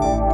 you